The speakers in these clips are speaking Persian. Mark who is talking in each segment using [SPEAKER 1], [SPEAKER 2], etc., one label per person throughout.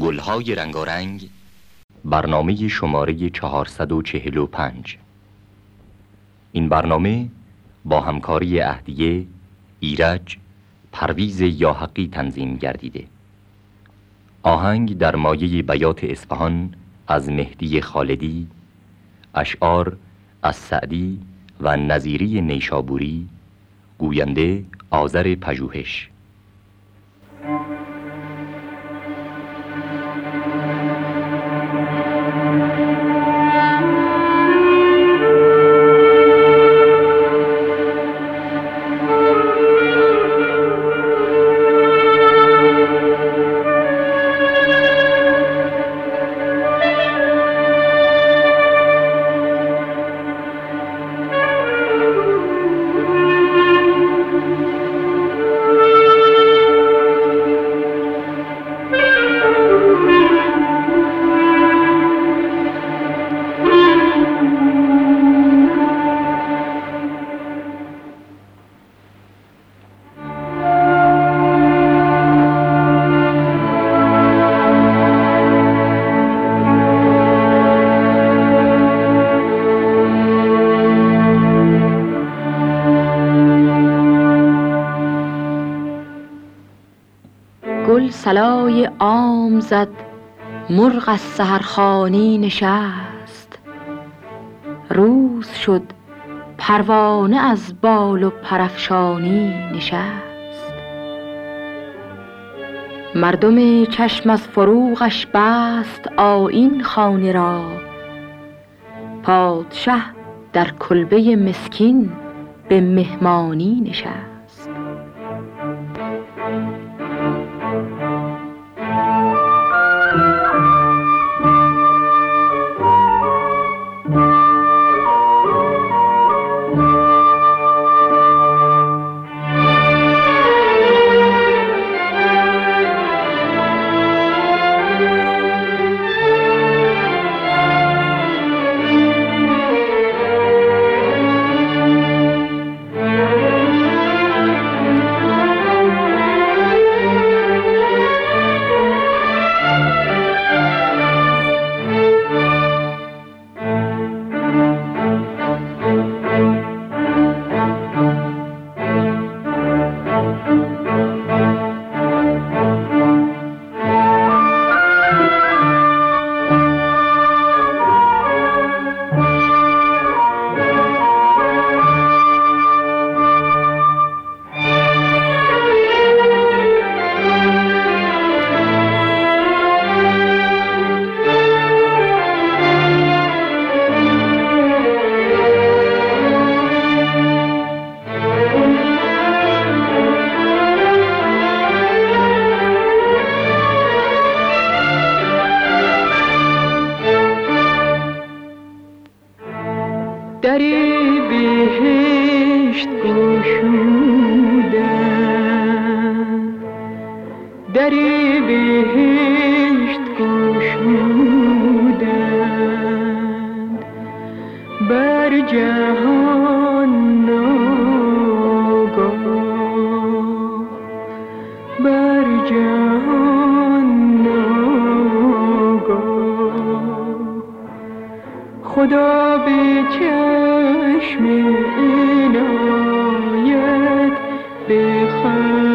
[SPEAKER 1] گلهای رنگارنگ برنامه شماره 445 این برنامه با همکاری اهدیه ایرج پرویز یاحقی تنظیم گردیده. آهنگ در مایه بیات اصفهان از مهدی خالدی اشعار از سعدی و نظیری نیشابوری گوینده آذر پژوهش.
[SPEAKER 2] سلای عام زد مرغ از سهرخانی نشست. روز شد پروانه از بال و پرفشانی نشست. مردم چشم از فروغش بست آیین خانه را. پادشه در کلبه مسکین به مهمانی نشست.
[SPEAKER 3] خدا به چشم عنایت بخند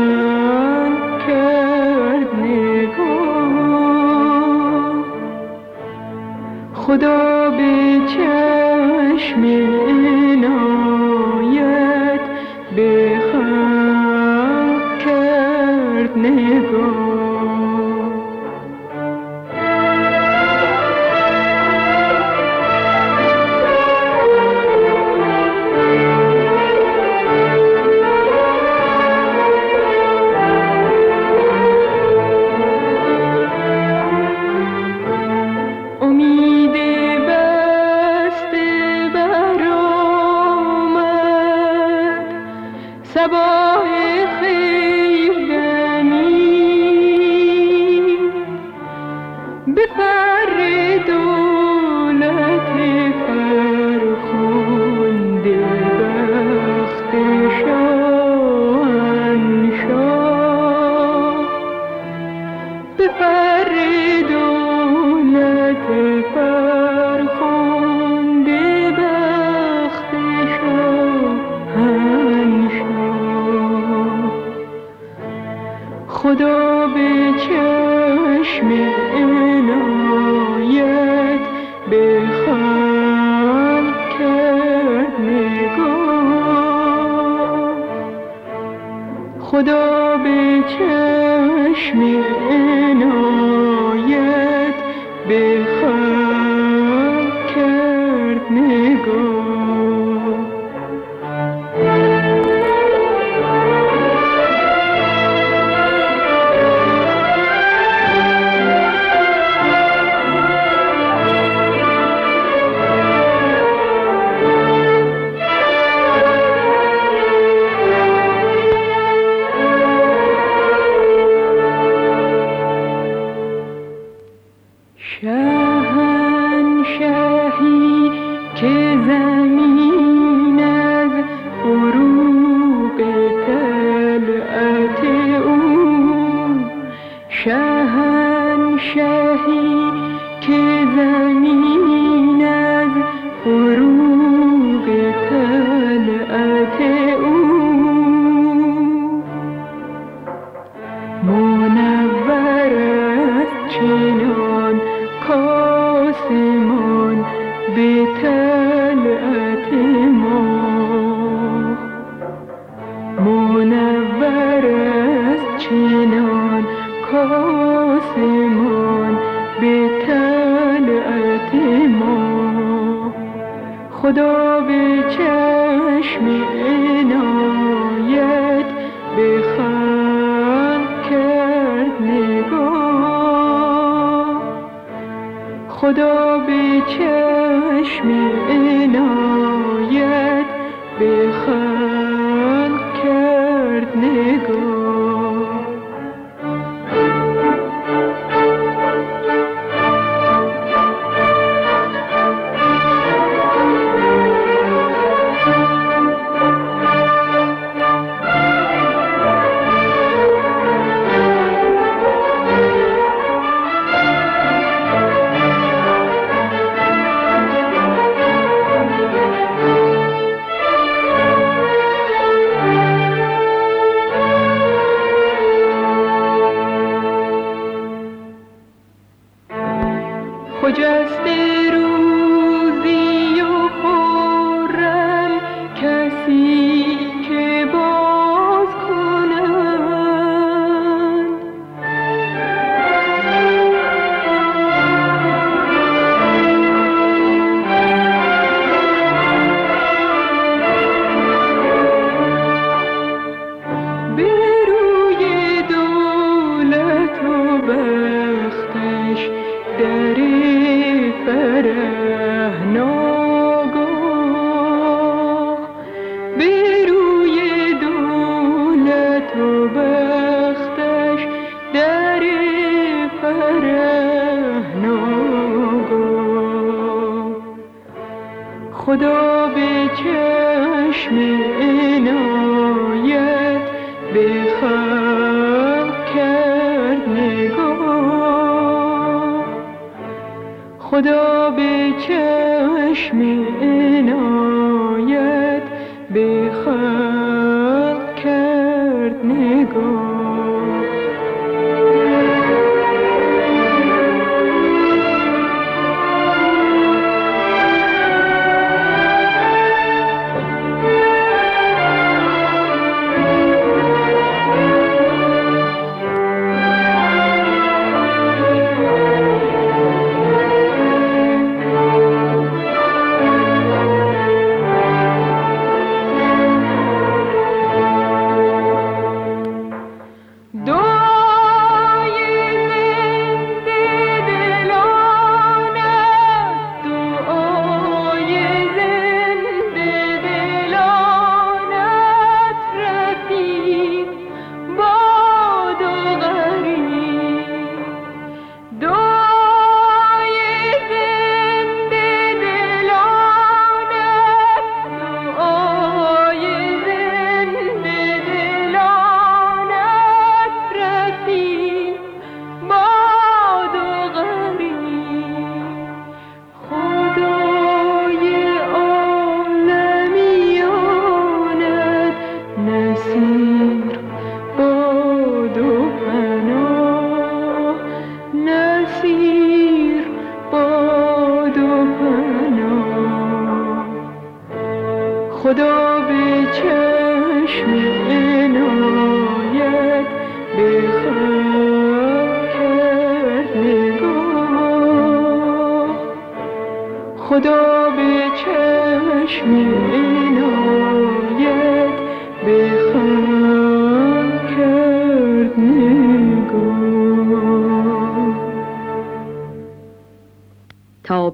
[SPEAKER 3] بختش در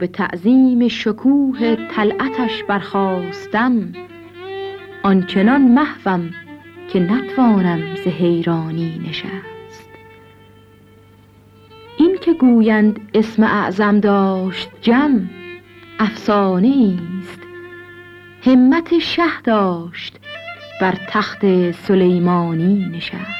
[SPEAKER 2] تعظیم شکوه طلعتش برخواستم آنچنان محوم که نتوانم ز حیرانی نشست. این که گویند اسم اعظم داشت جم افسانه است همت شه داشت بر تخت سلیمانی نشست.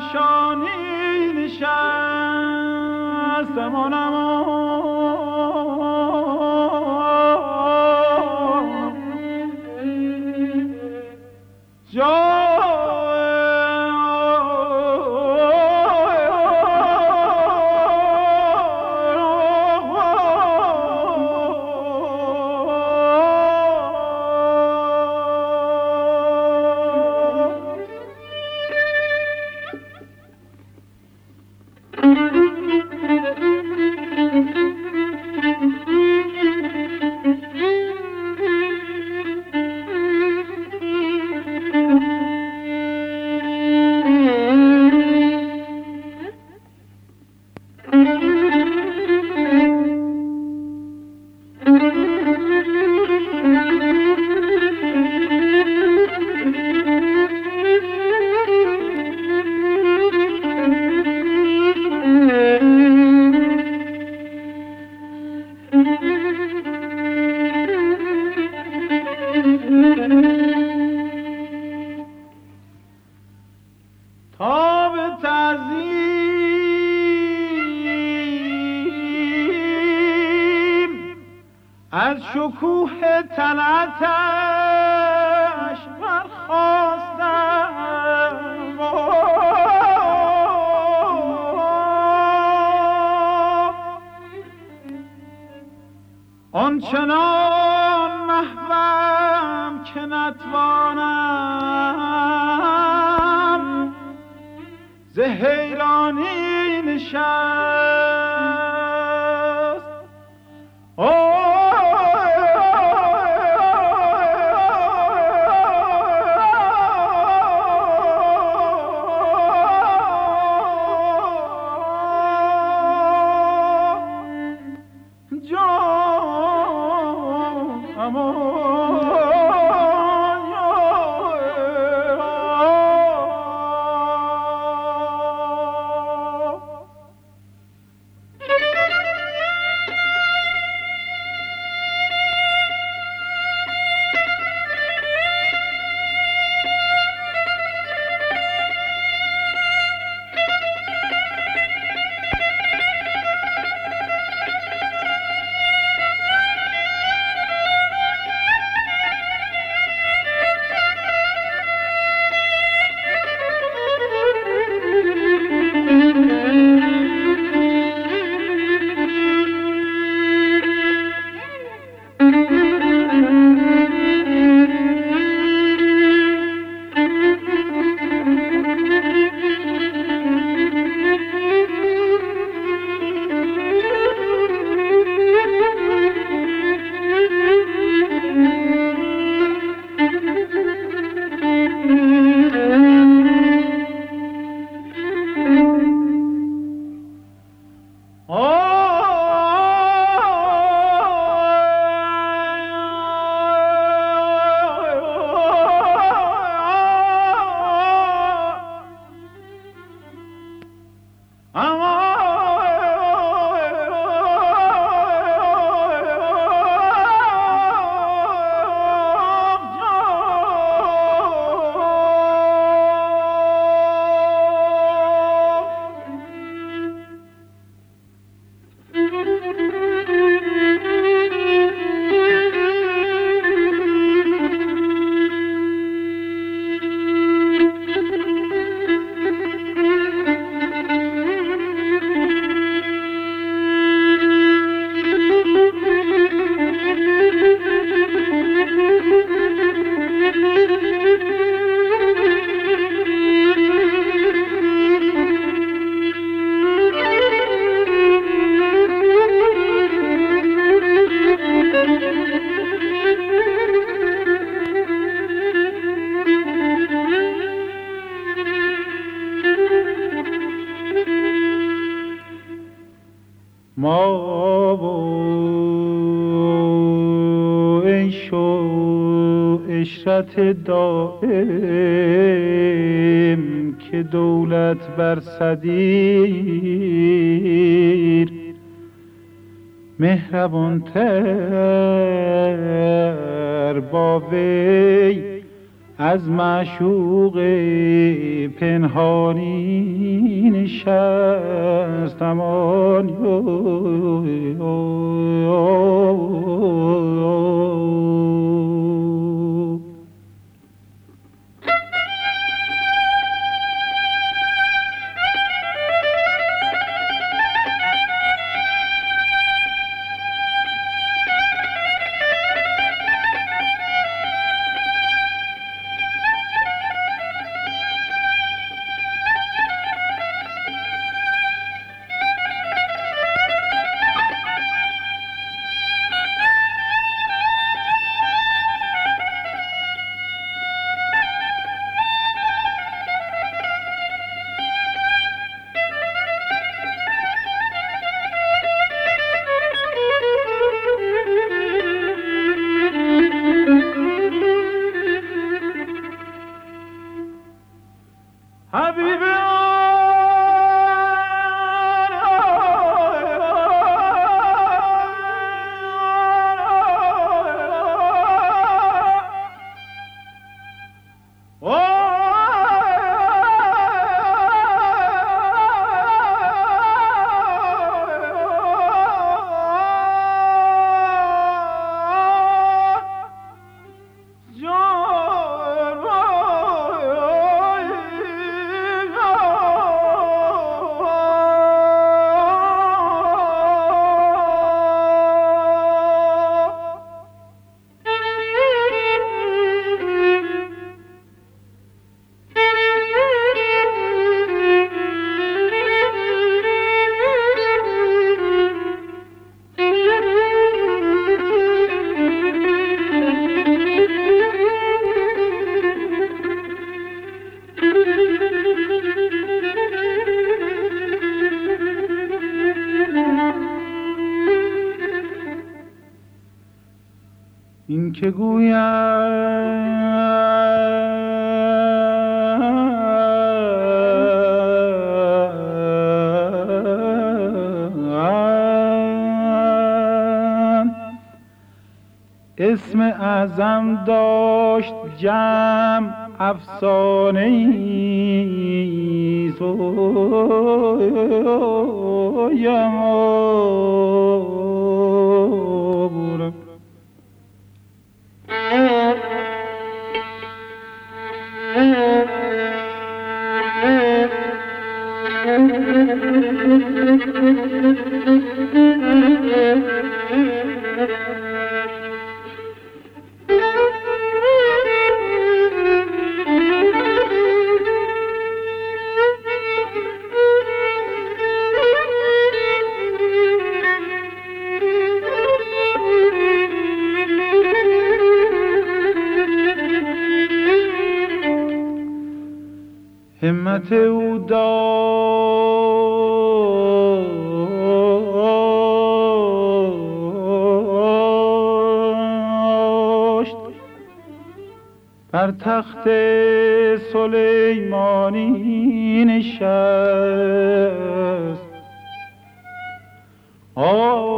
[SPEAKER 4] شکوه عشرت دائم که دولت بر صدیر مهربانتر با وی از معشوق پنهانی نشستم آن اسم اعظم داشت جمع افسانه ای. همت او داشت بر تخت سلیمانی نشست. ما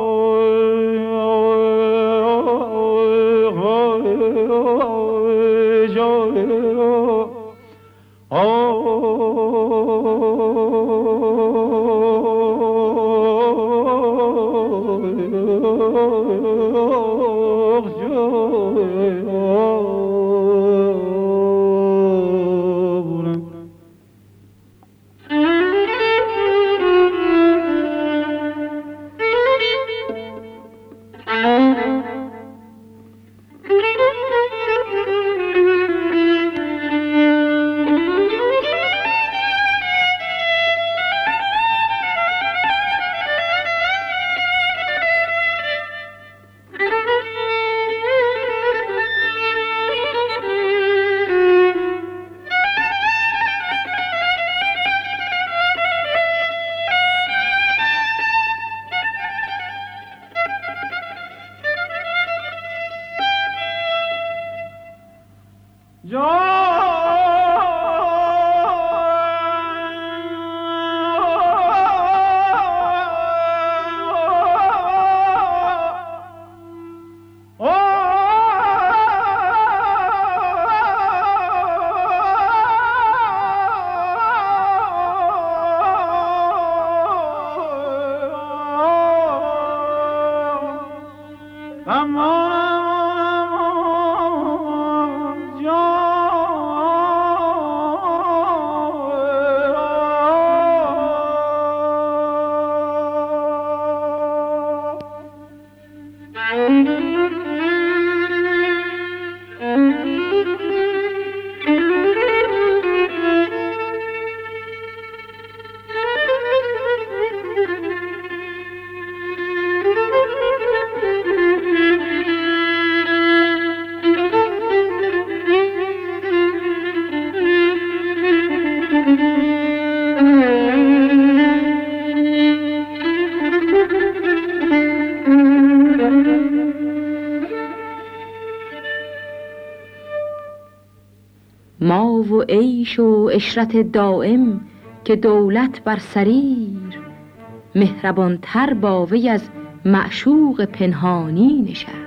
[SPEAKER 4] عشرت دائم که دولت بر سریر. مهربان تر با وی از معشوق پنهانی نشست.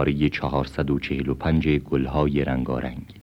[SPEAKER 1] شماره 445 گلهای رنگارنگ.